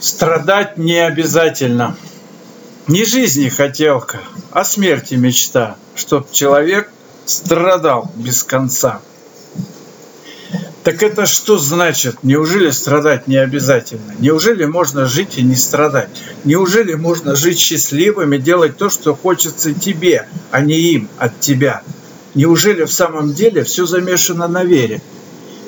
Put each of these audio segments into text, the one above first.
Страдать не обязательно. Не жизни хотелка, а смерти мечта, чтоб человек страдал без конца. Так это что значит? Неужели страдать не обязательно? Неужели можно жить и не страдать? Неужели можно жить счастливым и делать то, что хочется тебе, а не им от тебя? Неужели в самом деле все замешано на вере?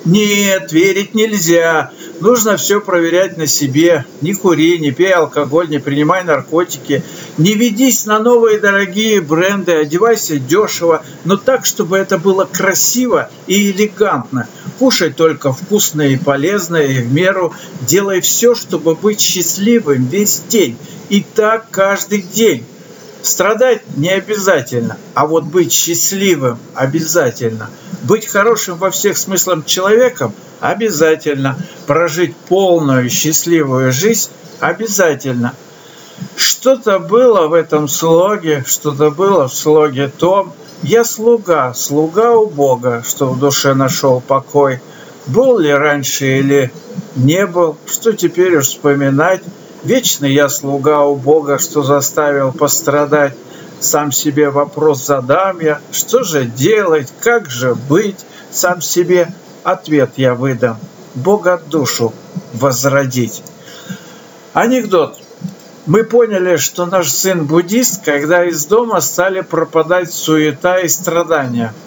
Нет, верить нельзя. Нужно все проверять на себе. Не кури, не пей алкоголь, не принимай наркотики. Не ведись на новые дорогие бренды, одевайся дешево, но так, чтобы это было красиво и элегантно. Кушай только вкусное и полезное, и в меру. Делай все, чтобы быть счастливым весь день. И так каждый день. Страдать не обязательно, а вот быть счастливым обязательно. Быть хорошим во всех смыслах человеком обязательно. Прожить полную счастливую жизнь обязательно. Что-то было в этом слоге, что-то было в слоге том. Я слуга, слуга у Бога, что в душе нашел покой. Был ли раньше или не был, что теперь уж вспоминать. Вечный я слуга у Бога, что заставил пострадать. Сам себе вопрос задам я, что же делать, как же быть? Сам себе ответ я выдам. Бога душу возродить. Анекдот. Мы поняли, что наш сын буддист, когда из дома стали пропадать суета и страдания –